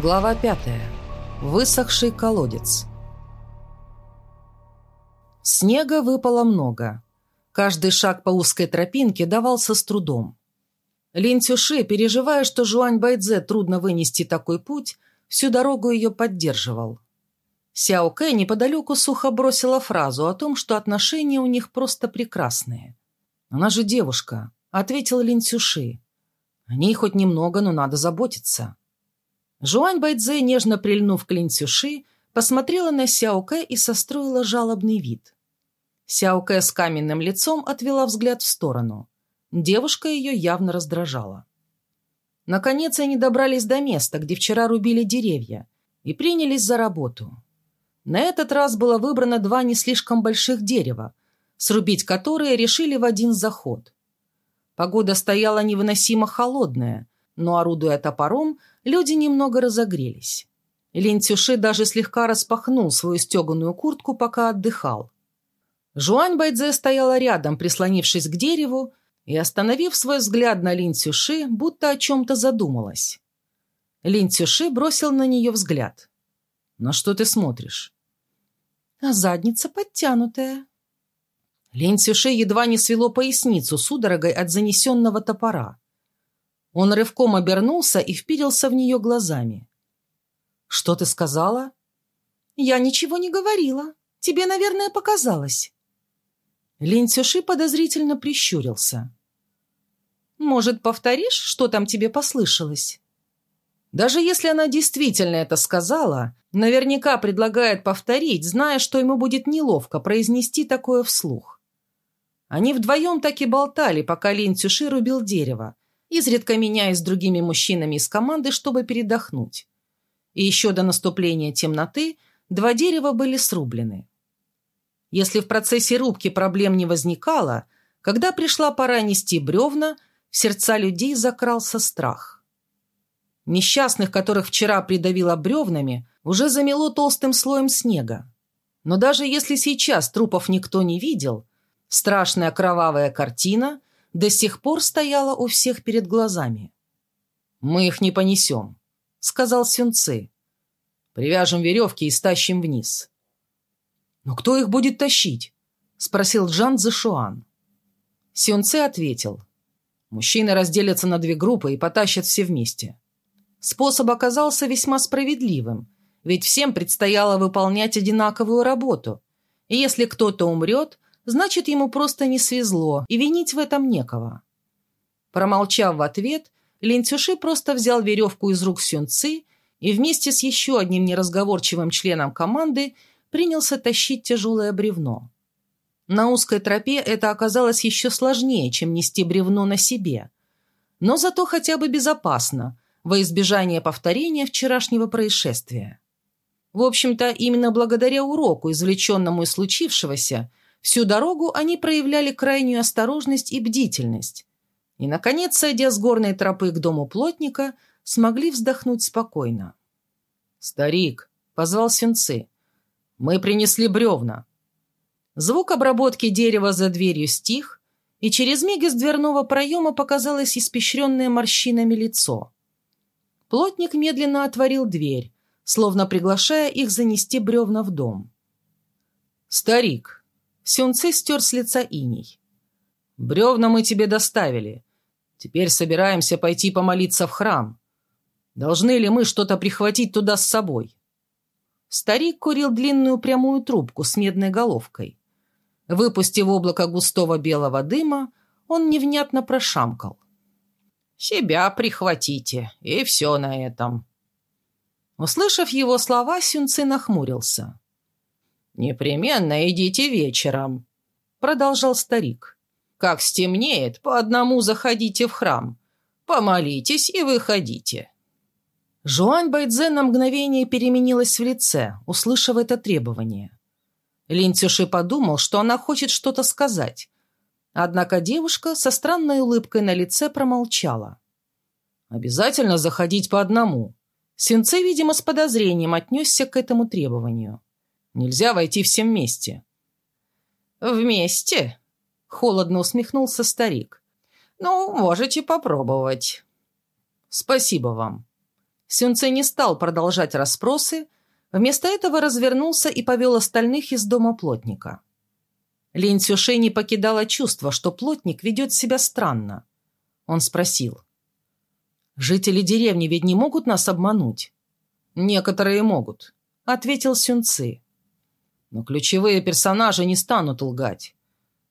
Глава пятая. Высохший колодец. Снега выпало много. Каждый шаг по узкой тропинке давался с трудом. Лин Цюши, переживая, что Жуань Байдзе трудно вынести такой путь, всю дорогу ее поддерживал. Сяо Кэ неподалеку сухо бросила фразу о том, что отношения у них просто прекрасные. «Она же девушка», — ответил Лин Цюши. «О ней хоть немного, но надо заботиться». Жуань Байдзе, нежно прильнув к Лин Цюши, посмотрела на Сяо Кэ и состроила жалобный вид. Сяо Кэ с каменным лицом отвела взгляд в сторону. Девушка ее явно раздражала. Наконец они добрались до места, где вчера рубили деревья, и принялись за работу. На этот раз было выбрано два не слишком больших дерева, срубить которые решили в один заход. Погода стояла невыносимо холодная, но, орудуя топором, люди немного разогрелись. Лин Цюши даже слегка распахнул свою стеганую куртку, пока отдыхал. Жуань Байдзе стояла рядом, прислонившись к дереву, и, остановив свой взгляд на Лин Цюши, будто о чем-то задумалась. Лин Цюши бросил на нее взгляд. «На что ты смотришь?» а задница подтянутая. Лень Цюше едва не свело поясницу судорогой от занесенного топора. Он рывком обернулся и впирился в нее глазами. «Что ты сказала?» «Я ничего не говорила. Тебе, наверное, показалось». Лин Цюши подозрительно прищурился. «Может, повторишь, что там тебе послышалось?» Даже если она действительно это сказала, наверняка предлагает повторить, зная, что ему будет неловко произнести такое вслух. Они вдвоем так и болтали, пока Лин Цюши рубил дерево, изредка меняясь с другими мужчинами из команды, чтобы передохнуть. И еще до наступления темноты два дерева были срублены. Если в процессе рубки проблем не возникало, когда пришла пора нести бревна, в сердца людей закрался страх. Несчастных, которых вчера придавило бревнами, уже замело толстым слоем снега. Но даже если сейчас трупов никто не видел, страшная кровавая картина до сих пор стояла у всех перед глазами. «Мы их не понесем», — сказал Сюнцы. «Привяжем веревки и стащим вниз». «Но кто их будет тащить?» — спросил Джан Зашуан. Сюнце ответил. «Мужчины разделятся на две группы и потащат все вместе. Способ оказался весьма справедливым, ведь всем предстояло выполнять одинаковую работу. И если кто-то умрет, значит, ему просто не свезло, и винить в этом некого. Промолчав в ответ, Линцюши просто взял веревку из рук Сюнцы и вместе с еще одним неразговорчивым членом команды принялся тащить тяжелое бревно. На узкой тропе это оказалось еще сложнее, чем нести бревно на себе. Но зато хотя бы безопасно – во избежание повторения вчерашнего происшествия. В общем-то, именно благодаря уроку, извлеченному из случившегося, всю дорогу они проявляли крайнюю осторожность и бдительность. И, наконец, сойдя с горной тропы к дому плотника, смогли вздохнуть спокойно. «Старик», — позвал Сюнцы, — «мы принесли бревна». Звук обработки дерева за дверью стих, и через миг из дверного проема показалось испещренное морщинами лицо. Плотник медленно отворил дверь, словно приглашая их занести бревна в дом. «Старик!» Сюнцы стер с лица иней. «Бревна мы тебе доставили. Теперь собираемся пойти помолиться в храм. Должны ли мы что-то прихватить туда с собой?» Старик курил длинную прямую трубку с медной головкой. Выпустив облако густого белого дыма, он невнятно прошамкал. Себя прихватите, и все на этом». Услышав его слова, Сюнцы нахмурился. «Непременно идите вечером», — продолжал старик. «Как стемнеет, по одному заходите в храм. Помолитесь и выходите». Жуань Байдзе на мгновение переменилась в лице, услышав это требование. Лин Цюши подумал, что она хочет что-то сказать, Однако девушка со странной улыбкой на лице промолчала. «Обязательно заходить по одному». Синце, видимо, с подозрением отнесся к этому требованию. «Нельзя войти всем вместе». «Вместе?» — холодно усмехнулся старик. «Ну, можете попробовать». «Спасибо вам». Сюнце не стал продолжать расспросы, вместо этого развернулся и повел остальных из дома плотника. Лин Цюши не покидало чувство, что плотник ведет себя странно. Он спросил. «Жители деревни ведь не могут нас обмануть?» «Некоторые могут», — ответил Сюнцы. «Но ключевые персонажи не станут лгать.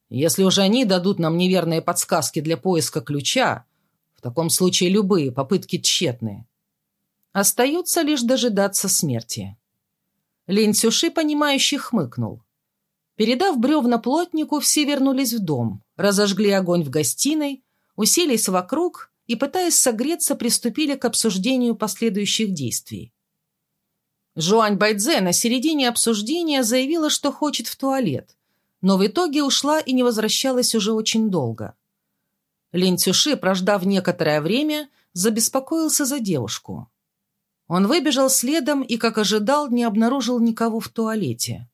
Если уже они дадут нам неверные подсказки для поиска ключа, в таком случае любые попытки тщетны. Остается лишь дожидаться смерти». Лин Цюши, понимающий, хмыкнул. Передав бревна плотнику, все вернулись в дом, разожгли огонь в гостиной, уселись вокруг и, пытаясь согреться, приступили к обсуждению последующих действий. Жуань Байдзе на середине обсуждения заявила, что хочет в туалет, но в итоге ушла и не возвращалась уже очень долго. Лин Цюши, прождав некоторое время, забеспокоился за девушку. Он выбежал следом и, как ожидал, не обнаружил никого в туалете.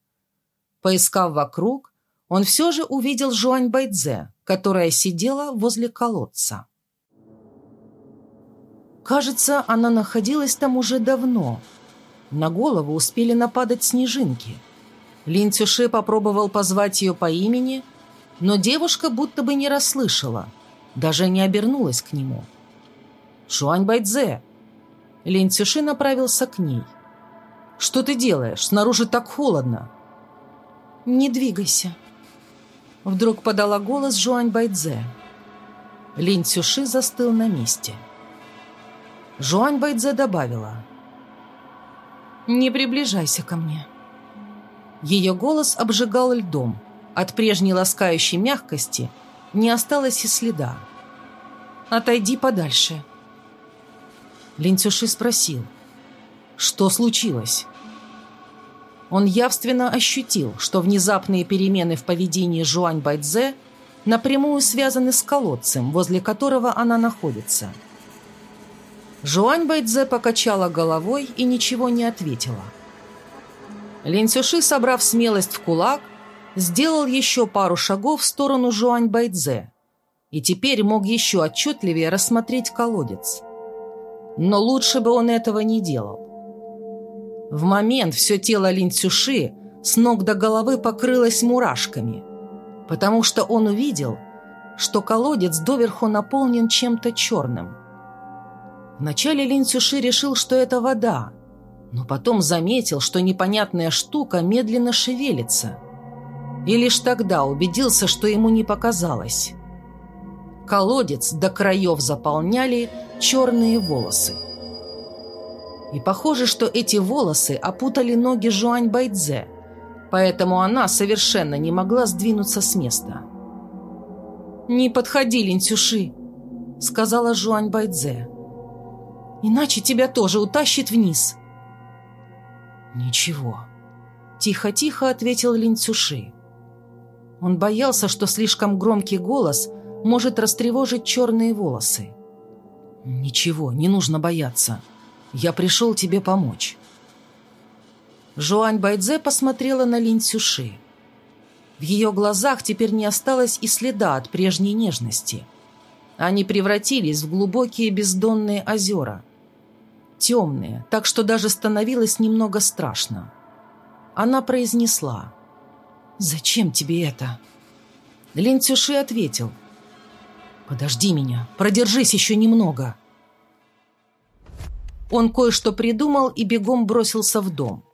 Поискав вокруг, он все же увидел Жуань Байдзе, которая сидела возле колодца. Кажется, она находилась там уже давно. На голову успели нападать снежинки. Лин Цюши попробовал позвать ее по имени, но девушка будто бы не расслышала, даже не обернулась к нему. «Шуань Байдзе!» Лин Цюши направился к ней. «Что ты делаешь? Снаружи так холодно!» «Не двигайся!» Вдруг подала голос Жуань Байдзе. Лин Цюши застыл на месте. Жуань Байдзе добавила. «Не приближайся ко мне». Ее голос обжигал льдом. От прежней ласкающей мягкости не осталось и следа. «Отойди подальше». Лин Цюши спросил. «Что случилось?» Он явственно ощутил, что внезапные перемены в поведении Жуань Байдзе напрямую связаны с колодцем, возле которого она находится. Жуань Байдзе покачала головой и ничего не ответила. Лин Цюши, собрав смелость в кулак, сделал еще пару шагов в сторону Жуань Байдзе и теперь мог еще отчетливее рассмотреть колодец. Но лучше бы он этого не делал. В момент все тело Лин Цюши с ног до головы покрылось мурашками, потому что он увидел, что колодец доверху наполнен чем-то черным. Вначале Лин Цюши решил, что это вода, но потом заметил, что непонятная штука медленно шевелится. И лишь тогда убедился, что ему не показалось. Колодец до краев заполняли черные волосы. И похоже, что эти волосы опутали ноги Жуань Байдзе, поэтому она совершенно не могла сдвинуться с места. «Не подходи, Линцюши», — сказала Жуань Байдзе. «Иначе тебя тоже утащит вниз». «Ничего», — тихо-тихо ответил Линцюши. Он боялся, что слишком громкий голос может растревожить черные волосы. «Ничего, не нужно бояться», — я пришел тебе помочь». Жуань Байдзе посмотрела на Лин Цюши. В ее глазах теперь не осталось и следа от прежней нежности. Они превратились в глубокие бездонные озера. Темные, так что даже становилось немного страшно. Она произнесла. «Зачем тебе это?» Лин Цюши ответил. «Подожди меня, продержись еще немного». Он кое-что придумал и бегом бросился в дом.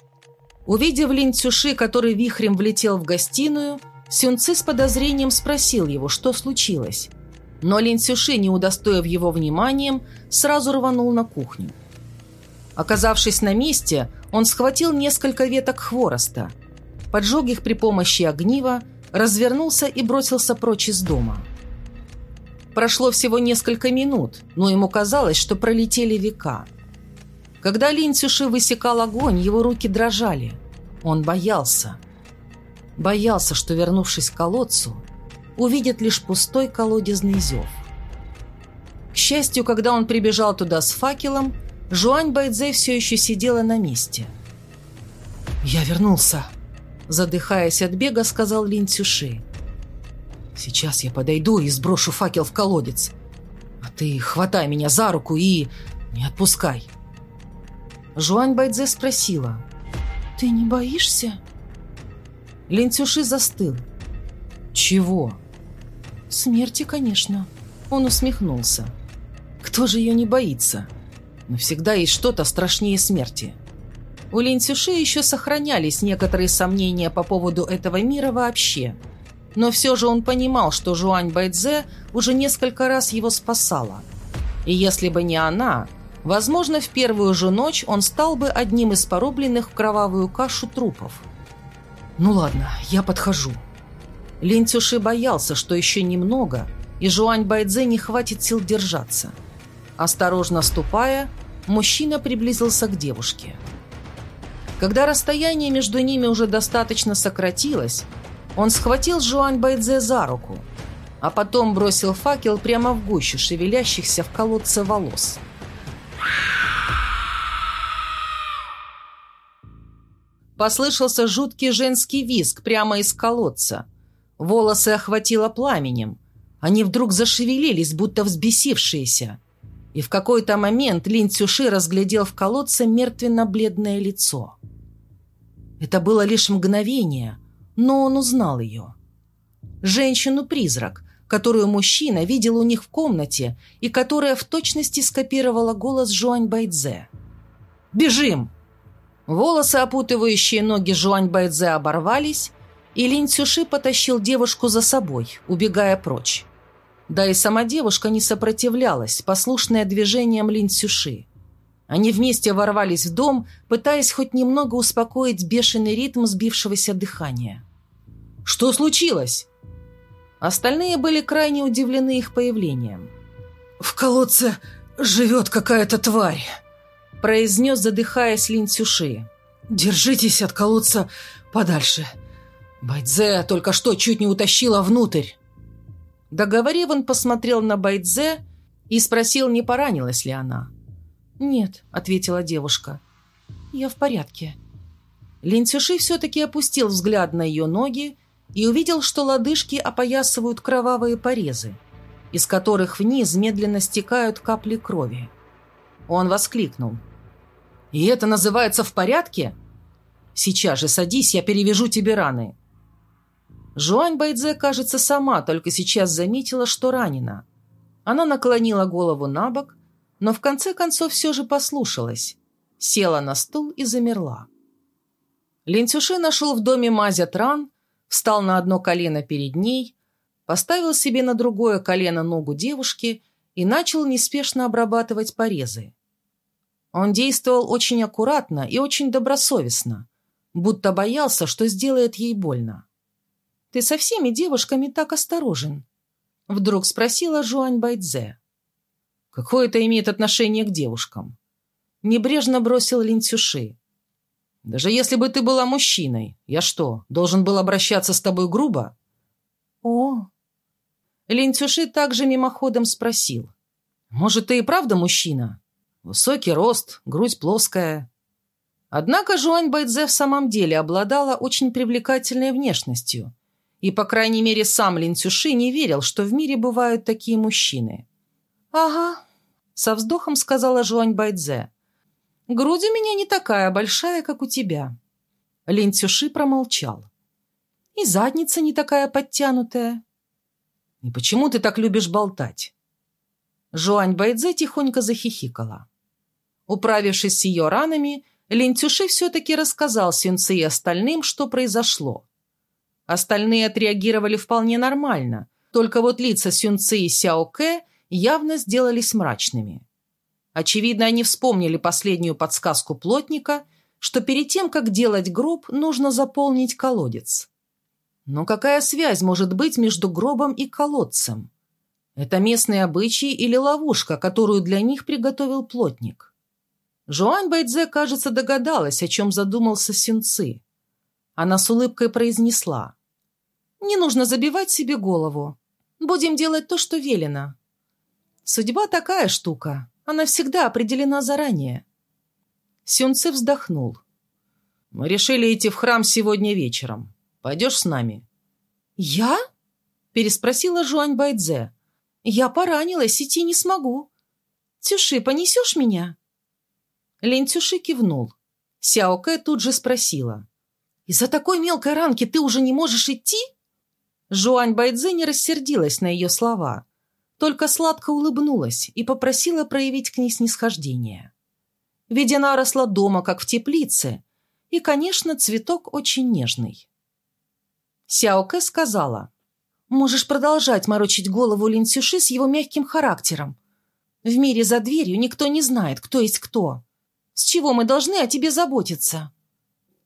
Увидев Лин Цюши, который вихрем влетел в гостиную, Сюнцы с подозрением спросил его, что случилось. Но Лин Цюши, не удостоив его вниманием, сразу рванул на кухню. Оказавшись на месте, он схватил несколько веток хвороста, поджег их при помощи огнива, развернулся и бросился прочь из дома. Прошло всего несколько минут, но ему казалось, что пролетели века – когда Лин Цюши высекал огонь, его руки дрожали. Он боялся. Боялся, что, вернувшись к колодцу, увидит лишь пустой колодезный зев. К счастью, когда он прибежал туда с факелом, Жуань Байдзе все еще сидела на месте. «Я вернулся», — задыхаясь от бега, сказал Лин Цюши. «Сейчас я подойду и сброшу факел в колодец. А ты хватай меня за руку и не отпускай». Жуань Байдзе спросила. «Ты не боишься?» Лин Цюши застыл. «Чего?» «Смерти, конечно». Он усмехнулся. «Кто же ее не боится? Но всегда есть что-то страшнее смерти». У Лин Цюши еще сохранялись некоторые сомнения по поводу этого мира вообще. Но все же он понимал, что Жуань Байдзе уже несколько раз его спасала. И если бы не она, возможно, в первую же ночь он стал бы одним из порубленных в кровавую кашу трупов. «Ну ладно, я подхожу». Лин Цюши боялся, что еще немного, и Жуань Байдзе не хватит сил держаться. Осторожно ступая, мужчина приблизился к девушке. Когда расстояние между ними уже достаточно сократилось, он схватил Жуань Байдзе за руку, а потом бросил факел прямо в гущу шевелящихся в колодце волос. Послышался жуткий женский визг прямо из колодца. Волосы охватило пламенем. Они вдруг зашевелились, будто взбесившиеся. И в какой-то момент Лин Цюши разглядел в колодце мертвенно-бледное лицо. Это было лишь мгновение, но он узнал ее. Женщину-призрак, которую мужчина видел у них в комнате и которая в точности скопировала голос Жуань Байдзе. «Бежим!» Волосы, опутывающие ноги Жуань Байдзе, оборвались, и Лин Цюши потащил девушку за собой, убегая прочь. Да и сама девушка не сопротивлялась, послушная движением Лин Цюши. Они вместе ворвались в дом, пытаясь хоть немного успокоить бешеный ритм сбившегося дыхания. «Что случилось?» Остальные были крайне удивлены их появлением. «В колодце живет какая-то тварь», – произнес, задыхаясь Лин Цюши. «Держитесь от колодца подальше. Байдзе только что чуть не утащила внутрь». Договорив, он посмотрел на Байдзе и спросил, не поранилась ли она. «Нет», — ответила девушка. «Я в порядке». Линцюши все-таки опустил взгляд на ее ноги и увидел, что лодыжки опоясывают кровавые порезы, из которых вниз медленно стекают капли крови. Он воскликнул. «И это называется в порядке? Сейчас же садись, я перевяжу тебе раны». Жуань Байдзе, кажется, сама только сейчас заметила, что ранена. Она наклонила голову на бок но в конце концов все же послушалась, села на стул и замерла. Лентюши нашел в доме Мазя Тран, встал на одно колено перед ней, поставил себе на другое колено ногу девушки и начал неспешно обрабатывать порезы. Он действовал очень аккуратно и очень добросовестно, будто боялся, что сделает ей больно. «Ты со всеми девушками так осторожен?» Вдруг спросила Жуань Байдзе. Какое это имеет отношение к девушкам? Небрежно бросил Линцюши. Даже если бы ты была мужчиной, я что, должен был обращаться с тобой грубо? О. Линцюши также мимоходом спросил. Может, ты и правда мужчина? Высокий рост, грудь плоская. Однако Жуань Байдзе в самом деле обладала очень привлекательной внешностью. И, по крайней мере, сам Лин Цюши не верил, что в мире бывают такие мужчины. «Ага», — со вздохом сказала Жуань Байдзе. «Грудь у меня не такая большая, как у тебя». Лин Цюши промолчал. «И задница не такая подтянутая». «И почему ты так любишь болтать?» Жуань Байдзе тихонько захихикала. Управившись с ее ранами, Лин Цюши все-таки рассказал Сюнци и остальным, что произошло. Остальные отреагировали вполне нормально, только вот лица Сюнци и Сяо Кэ явно сделались мрачными. Очевидно, они вспомнили последнюю подсказку плотника, что перед тем, как делать гроб, нужно заполнить колодец. Но какая связь может быть между гробом и колодцем? Это местные обычаи или ловушка, которую для них приготовил плотник? Жуань Байдзе, кажется, догадалась, о чем задумался Сюнцы. Она с улыбкой произнесла. «Не нужно забивать себе голову. Будем делать то, что велено. Судьба такая штука, она всегда определена заранее. Сюнце вздохнул. «Мы решили идти в храм сегодня вечером. Пойдешь с нами?» «Я?» – переспросила Жуань Байдзе. «Я поранилась, идти не смогу. Цюши, понесешь меня?» Лин Цюши кивнул. Сяо Кэ тут же спросила. «Из-за такой мелкой ранки ты уже не можешь идти?» Жуань Байдзе не рассердилась на ее слова, только сладко улыбнулась и попросила проявить к ней снисхождение. Ведь она росла дома, как в теплице, и, конечно, цветок очень нежный. Сяо Кэ сказала, «Можешь продолжать морочить голову Лин Цюши с его мягким характером. В мире за дверью никто не знает, кто есть кто. С чего мы должны о тебе заботиться?»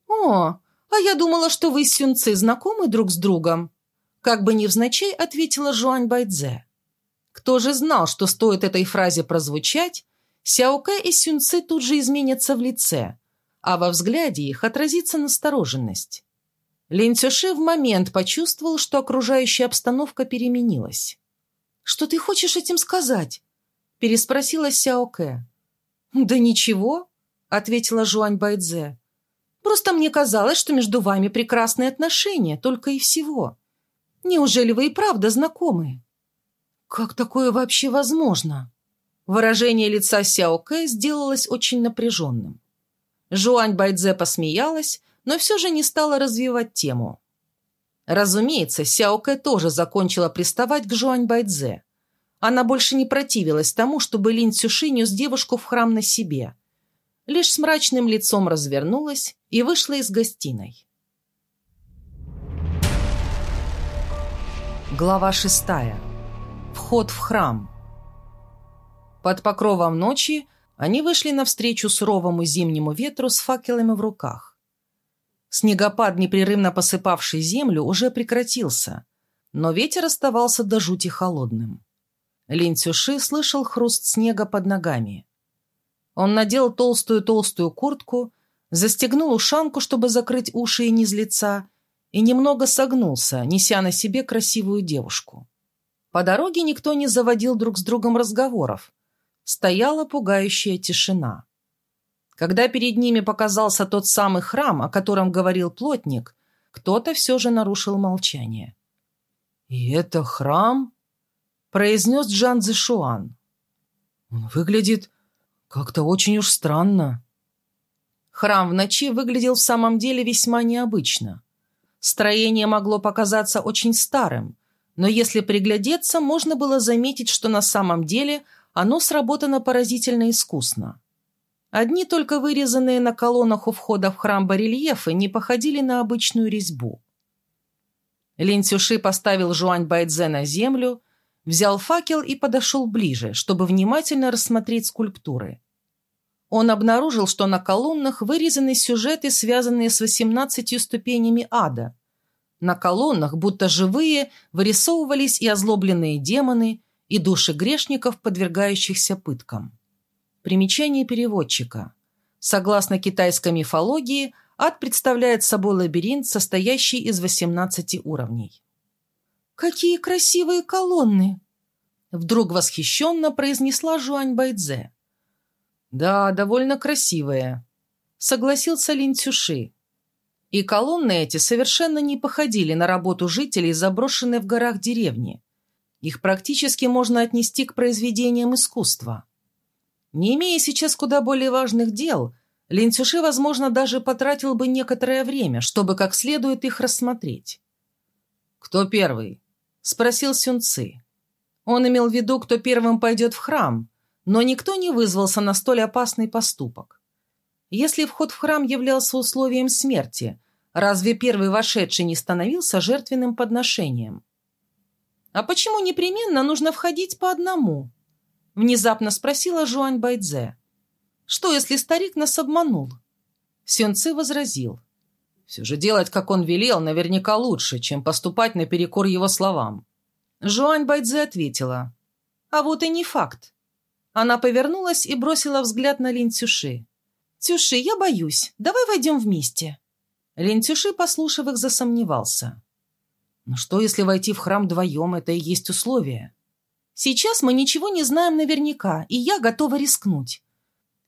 «О, а я думала, что вы с Сюнцы знакомы друг с другом», как бы невзначай ответила Жуань Байдзе. Кто же знал, что стоит этой фразе прозвучать, Сяоке и Сюнцы тут же изменятся в лице, а во взгляде их отразится настороженность. Лин Цюши в момент почувствовал, что окружающая обстановка переменилась. «Что ты хочешь этим сказать?» – переспросила Сяоке. «Да ничего», – ответила Жуань Байдзе. «Просто мне казалось, что между вами прекрасные отношения, только и всего. Неужели вы и правда знакомы?» «Как такое вообще возможно?» Выражение лица Сяо Кэ сделалось очень напряженным. Жуань Байдзе посмеялась, но все же не стала развивать тему. Разумеется, Сяо Кэ тоже закончила приставать к Жуань Байдзе. Она больше не противилась тому, чтобы Лин Цюши нес девушку в храм на себе. Лишь с мрачным лицом развернулась и вышла из гостиной. Глава шестая. Вход в храм. Под покровом ночи они вышли навстречу суровому зимнему ветру с факелами в руках. Снегопад, непрерывно посыпавший землю, уже прекратился, но ветер оставался до жути холодным. Лин Цюши слышал хруст снега под ногами. Он надел толстую-толстую куртку, застегнул ушанку, чтобы закрыть уши и низ лица, и немного согнулся, неся на себе красивую девушку. По дороге никто не заводил друг с другом разговоров. Стояла пугающая тишина. Когда перед ними показался тот самый храм, о котором говорил плотник, кто-то все же нарушил молчание. «И это храм?» – произнес Джан Цзишуан. «Он выглядит как-то очень уж странно». Храм в ночи выглядел в самом деле весьма необычно. Строение могло показаться очень старым, но если приглядеться, можно было заметить, что на самом деле оно сработано поразительно искусно. Одни только вырезанные на колоннах у входа в храм барельефы не походили на обычную резьбу. Лин Цюши поставил Жуань Байдзе на землю, взял факел и подошел ближе, чтобы внимательно рассмотреть скульптуры. Он обнаружил, что на колоннах вырезаны сюжеты, связанные с 18 ступенями ада. На колоннах, будто живые, вырисовывались и озлобленные демоны, и души грешников, подвергающихся пыткам. Примечание переводчика. Согласно китайской мифологии, ад представляет собой лабиринт, состоящий из 18 уровней. «Какие красивые колонны!» Вдруг восхищенно произнесла Жуань Байдзе. «Да, довольно красивая», — согласился Лин Цюши. И колонны эти совершенно не походили на работу жителей, заброшенной в горах деревни. Их практически можно отнести к произведениям искусства. Не имея сейчас куда более важных дел, Лин Цюши, возможно, даже потратил бы некоторое время, чтобы как следует их рассмотреть. «Кто первый?» — спросил Сюн Ци. Он имел в виду, кто первым пойдет в храм, но никто не вызвался на столь опасный поступок. Если вход в храм являлся условием смерти, разве первый вошедший не становился жертвенным подношением? «А почему непременно нужно входить по одному?» — внезапно спросила Жуань Байдзе. «Что, если старик нас обманул?» Сюнцы возразил. «Все же делать, как он велел, наверняка лучше, чем поступать наперекор его словам». Жуань Байдзе ответила. «А вот и не факт. Она повернулась и бросила взгляд на Лин Цюши. «Цюши, я боюсь. Давай войдем вместе». Лин Цюши, послушав их, засомневался. «Но что, если войти в храм вдвоем? Это и есть условие». «Сейчас мы ничего не знаем наверняка, и я готова рискнуть.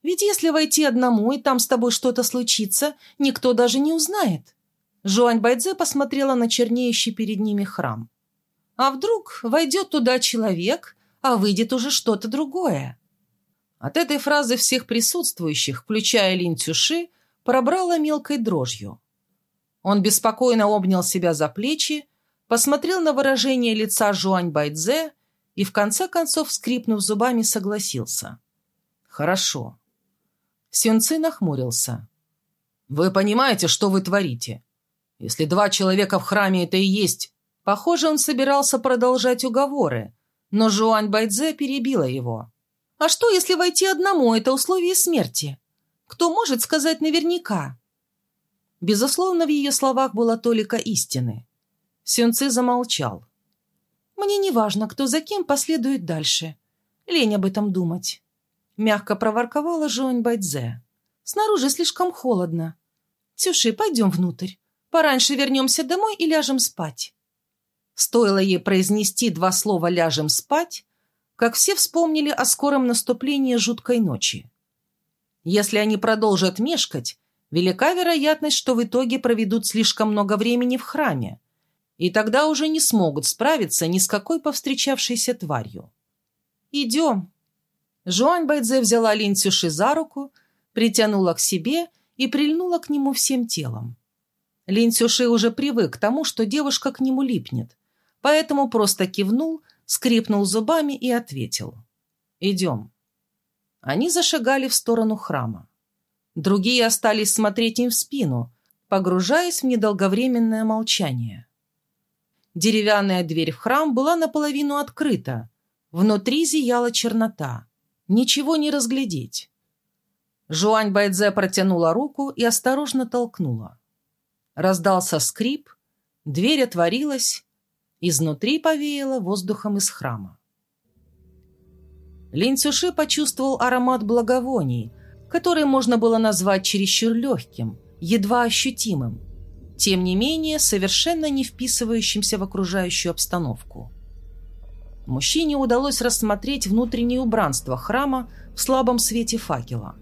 Ведь если войти одному, и там с тобой что-то случится, никто даже не узнает». Жуань Байдзе посмотрела на чернеющий перед ними храм. «А вдруг войдет туда человек, а выйдет уже что-то другое. От этой фразы всех присутствующих, включая Лин Цюши, пробрало мелкой дрожью. Он беспокойно обнял себя за плечи, посмотрел на выражение лица Жуань Байдзе и, в конце концов, скрипнув зубами, согласился. «Хорошо». Сюнцы нахмурился. «Вы понимаете, что вы творите? Если два человека в храме это и есть...» Похоже, он собирался продолжать уговоры, но Жуань Байдзе перебила его. «А что, если войти одному – это условие смерти? Кто может сказать наверняка?» Безусловно, в ее словах была толика истины. Сюнцы замолчал. «Мне не важно, кто за кем последует дальше. Лень об этом думать». Мягко проворковала Жуань Байдзе. «Снаружи слишком холодно. Цюши, пойдем внутрь. Пораньше вернемся домой и ляжем спать». Стоило ей произнести два слова «ляжем спать», как все вспомнили о скором наступлении жуткой ночи. Если они продолжат мешкать, велика вероятность, что в итоге проведут слишком много времени в храме, и тогда уже не смогут справиться ни с какой повстречавшейся тварью. «Идем». Жуань Байдзе взяла Лин Цюши за руку, притянула к себе и прильнула к нему всем телом. Лин Цюши уже привык к тому, что девушка к нему липнет, поэтому просто кивнул, скрипнул зубами и ответил. «Идем». Они зашагали в сторону храма. Другие остались смотреть им в спину, погружаясь в недолговременное молчание. Деревянная дверь в храм была наполовину открыта. Внутри зияла чернота. Ничего не разглядеть. Жуань Байдзе протянула руку и осторожно толкнула. Раздался скрип, дверь отворилась, Изнутри повеяло воздухом из храма. Лин Цюши почувствовал аромат благовоний, который можно было назвать чересчур легким, едва ощутимым, тем не менее совершенно не вписывающимся в окружающую обстановку. Мужчине удалось рассмотреть внутреннее убранство храма в слабом свете факела.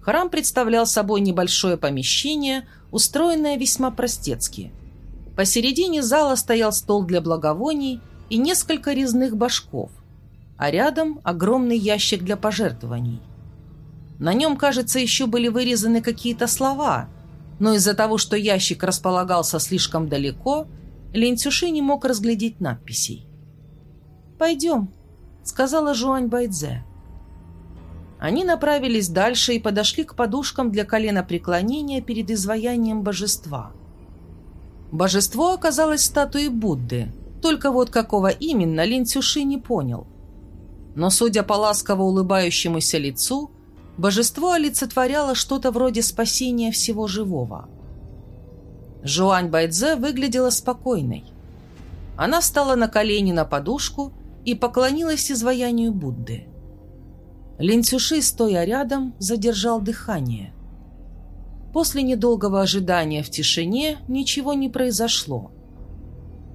Храм представлял собой небольшое помещение, устроенное весьма простецки – Посередине зала стоял стол для благовоний и несколько резных башков, а рядом огромный ящик для пожертвований. На нем, кажется, еще были вырезаны какие-то слова, но из-за того, что ящик располагался слишком далеко, Лентюши не мог разглядеть надписей. «Пойдем», — сказала Жуань Байдзе. Они направились дальше и подошли к подушкам для коленопреклонения перед изваянием божества — Божество оказалось статуей Будды, только вот какого именно Лин Цюши не понял. Но, судя по ласково улыбающемуся лицу, божество олицетворяло что-то вроде спасения всего живого. Жуань Байдзе выглядела спокойной. Она встала на колени на подушку и поклонилась изваянию Будды. Лин Цюши, стоя рядом, задержал дыхание – После недолгого ожидания в тишине ничего не произошло.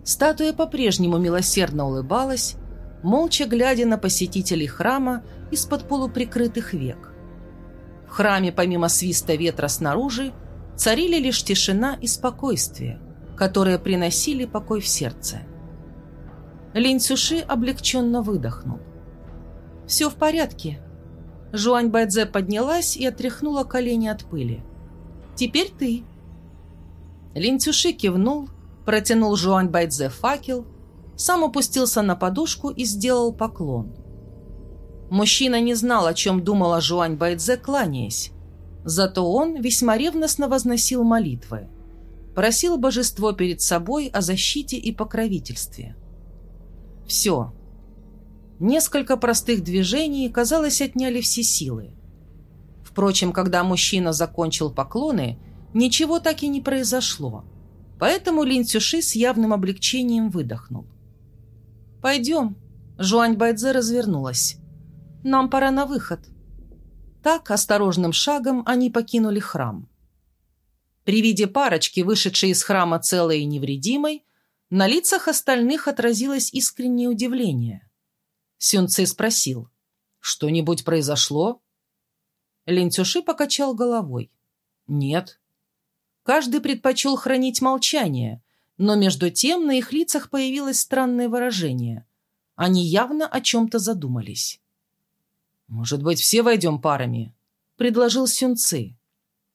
Статуя по-прежнему милосердно улыбалась, молча глядя на посетителей храма из-под полуприкрытых век. В храме, помимо свиста ветра снаружи, царили лишь тишина и спокойствие, которые приносили покой в сердце. Линь Цюши облегченно выдохнул. «Все в порядке». Жуань Байдзе поднялась и отряхнула колени от пыли. Теперь ты». Лин Цюши кивнул, протянул Жуань Байдзе факел, сам опустился на подушку и сделал поклон. Мужчина не знал, о чем думала Жуань Байдзе, кланяясь. Зато он весьма ревностно возносил молитвы. Просил божество перед собой о защите и покровительстве. Все. Несколько простых движений, казалось, отняли все силы. Впрочем, когда мужчина закончил поклоны, ничего так и не произошло. Поэтому Лин Цюши с явным облегчением выдохнул. «Пойдем», — Жуань Байдзе развернулась. «Нам пора на выход». Так, осторожным шагом, они покинули храм. При виде парочки, вышедшей из храма целой и невредимой, на лицах остальных отразилось искреннее удивление. Сюнци спросил, «Что-нибудь произошло?» Лентюши покачал головой. «Нет». Каждый предпочел хранить молчание, но между тем на их лицах появилось странное выражение. Они явно о чем-то задумались. «Может быть, все войдем парами?» – предложил Сюнцы.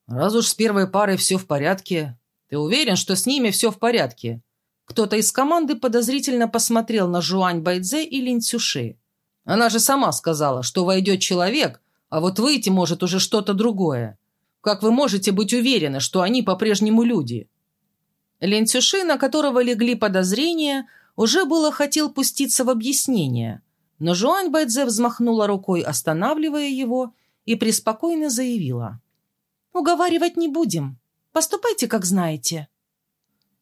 «Раз уж с первой парой все в порядке, ты уверен, что с ними все в порядке?» Кто-то из команды подозрительно посмотрел на Жуань Байдзе и Лин Цюши. Она же сама сказала, что войдет человек, а вот выйти может уже что-то другое. Как вы можете быть уверены, что они по-прежнему люди?» Лин Цюши, на которого легли подозрения, уже было хотел пуститься в объяснение, но Жуань Байдзе взмахнула рукой, останавливая его, и преспокойно заявила. «Уговаривать не будем. Поступайте, как знаете».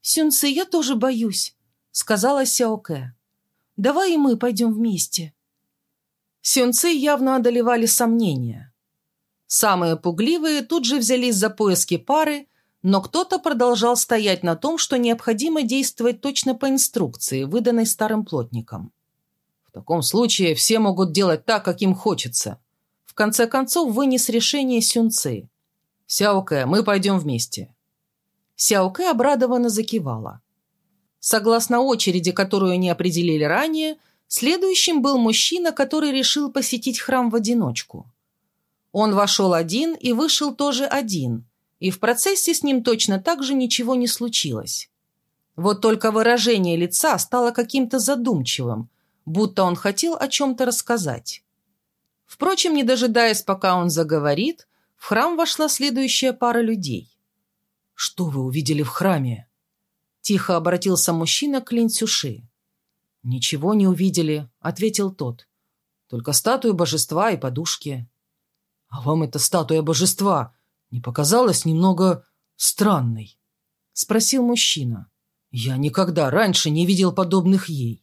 «Сюнцы, я тоже боюсь», — сказала Сяоке. «Давай и мы пойдем вместе». Сюнцы явно одолевали сомнения. Самые пугливые тут же взялись за поиски пары, но кто-то продолжал стоять на том, что необходимо действовать точно по инструкции, выданной старым плотником. В таком случае все могут делать так, как им хочется. В конце концов вынес решение Сюнцы. «Сяоке, мы пойдем вместе». Сяоке обрадованно закивала. Согласно очереди, которую они определили ранее, следующим был мужчина, который решил посетить храм в одиночку. Он вошел один и вышел тоже один, и в процессе с ним точно так же ничего не случилось. Вот только выражение лица стало каким-то задумчивым, будто он хотел о чем-то рассказать. Впрочем, не дожидаясь, пока он заговорит, в храм вошла следующая пара людей. «Что вы увидели в храме?» Тихо обратился мужчина к Линцюши. «Ничего не увидели», — ответил тот. «Только статую божества и подушки». «А вам эта статуя божества не показалась немного странной?» — спросил мужчина. «Я никогда раньше не видел подобных ей».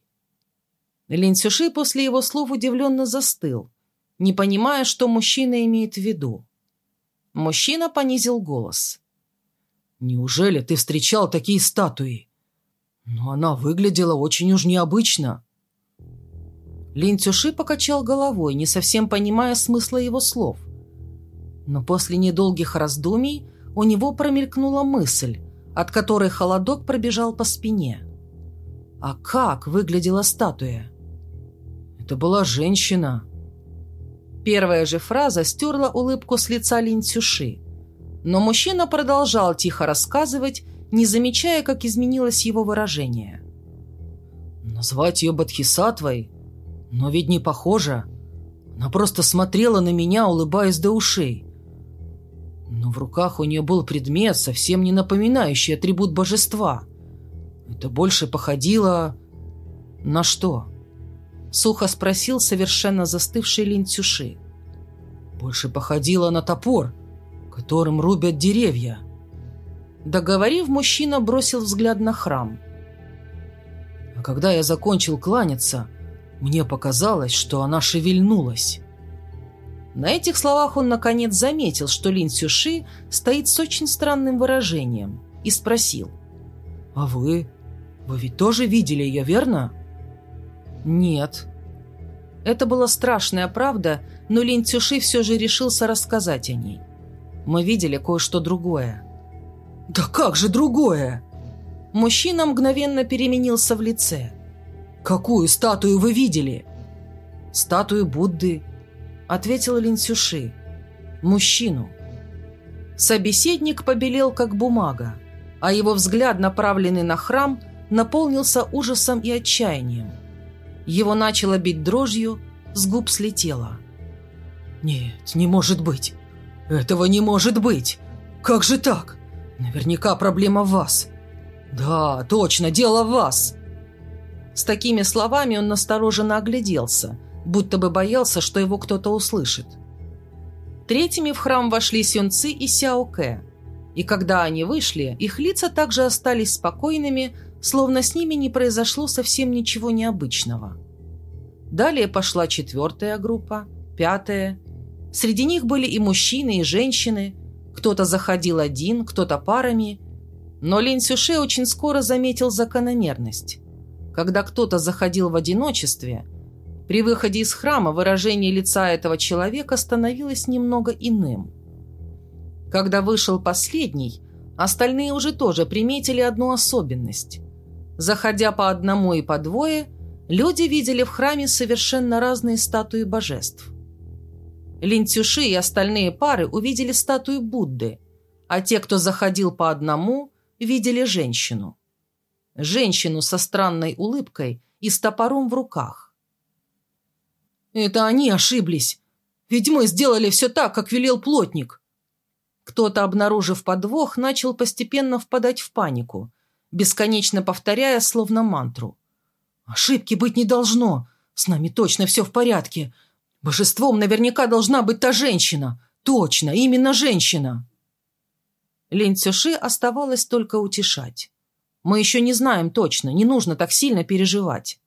Лин Цюши после его слов удивленно застыл, не понимая, что мужчина имеет в виду. Мужчина понизил голос. Неужели ты встречал такие статуи? Но она выглядела очень уж необычно. Лин Цюши покачал головой, не совсем понимая смысла его слов. Но после недолгих раздумий у него промелькнула мысль, от которой холодок пробежал по спине. А как выглядела статуя? Это была женщина. Первая же фраза стерла улыбку с лица Лин Цюши. Но мужчина продолжал тихо рассказывать, не замечая, как изменилось его выражение. «Назвать ее Бадхисатвой? Но ведь не похоже. Она просто смотрела на меня, улыбаясь до ушей. Но в руках у нее был предмет, совсем не напоминающий атрибут божества. Это больше походило... на что?» Сухо спросил совершенно застывший Линцюши. «Больше походило на топор», которым рубят деревья. Договорив, мужчина бросил взгляд на храм. А когда я закончил кланяться, мне показалось, что она шевельнулась. На этих словах он наконец заметил, что Лин Сюши стоит с очень странным выражением, и спросил. «А вы? Вы ведь тоже видели ее, верно?» «Нет». Это была страшная правда, но Лин Цюши все же решился рассказать о ней мы видели кое-что другое». «Да как же другое?» Мужчина мгновенно переменился в лице. «Какую статую вы видели?» «Статую Будды», — ответил Линсюши. «Мужчину». Собеседник побелел, как бумага, а его взгляд, направленный на храм, наполнился ужасом и отчаянием. Его начало бить дрожью, с губ слетело. «Нет, не может быть. «Этого не может быть! Как же так? Наверняка проблема в вас!» «Да, точно, дело в вас!» С такими словами он настороженно огляделся, будто бы боялся, что его кто-то услышит. Третьими в храм вошли Сюнцы и Сяоке, и когда они вышли, их лица также остались спокойными, словно с ними не произошло совсем ничего необычного. Далее пошла четвертая группа, пятая, Среди них были и мужчины, и женщины. Кто-то заходил один, кто-то парами. Но Лин Сюше очень скоро заметил закономерность. Когда кто-то заходил в одиночестве, при выходе из храма выражение лица этого человека становилось немного иным. Когда вышел последний, остальные уже тоже приметили одну особенность. Заходя по одному и по двое, люди видели в храме совершенно разные статуи божеств. Лин Цюши и остальные пары увидели статую Будды, а те, кто заходил по одному, видели женщину. Женщину со странной улыбкой и с топором в руках. «Это они ошиблись. Ведь мы сделали все так, как велел плотник». Кто-то, обнаружив подвох, начал постепенно впадать в панику, бесконечно повторяя, словно мантру. «Ошибки быть не должно. С нами точно все в порядке. Божеством наверняка должна быть та женщина. Точно, именно женщина». Лень Цюши оставалось только утешать. «Мы еще не знаем точно, не нужно так сильно переживать».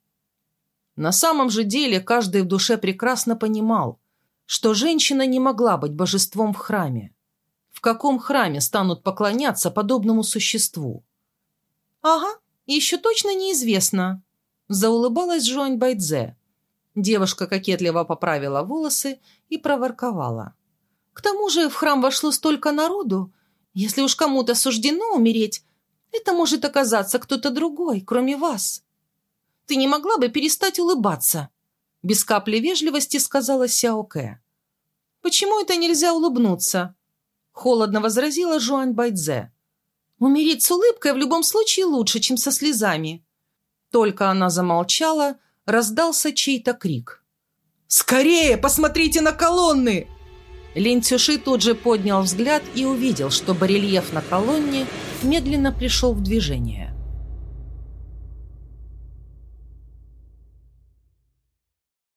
На самом же деле каждый в душе прекрасно понимал, что женщина не могла быть божеством в храме. В каком храме станут поклоняться подобному существу? «Ага, еще точно неизвестно», – заулыбалась Жуань Байдзе. Девушка кокетливо поправила волосы и проворковала. «К тому же в храм вошло столько народу. Если уж кому-то суждено умереть, это может оказаться кто-то другой, кроме вас». Ты не могла бы перестать улыбаться?» Без капли вежливости сказала Сяо Кэ. «Почему это нельзя улыбнуться?» Холодно возразила Жуань Байдзе. «Умереть с улыбкой в любом случае лучше, чем со слезами». Только она замолчала, раздался чей-то крик. «Скорее, посмотрите на колонны!» Лин Цюши тут же поднял взгляд и увидел, что барельеф на колонне медленно пришел в движение.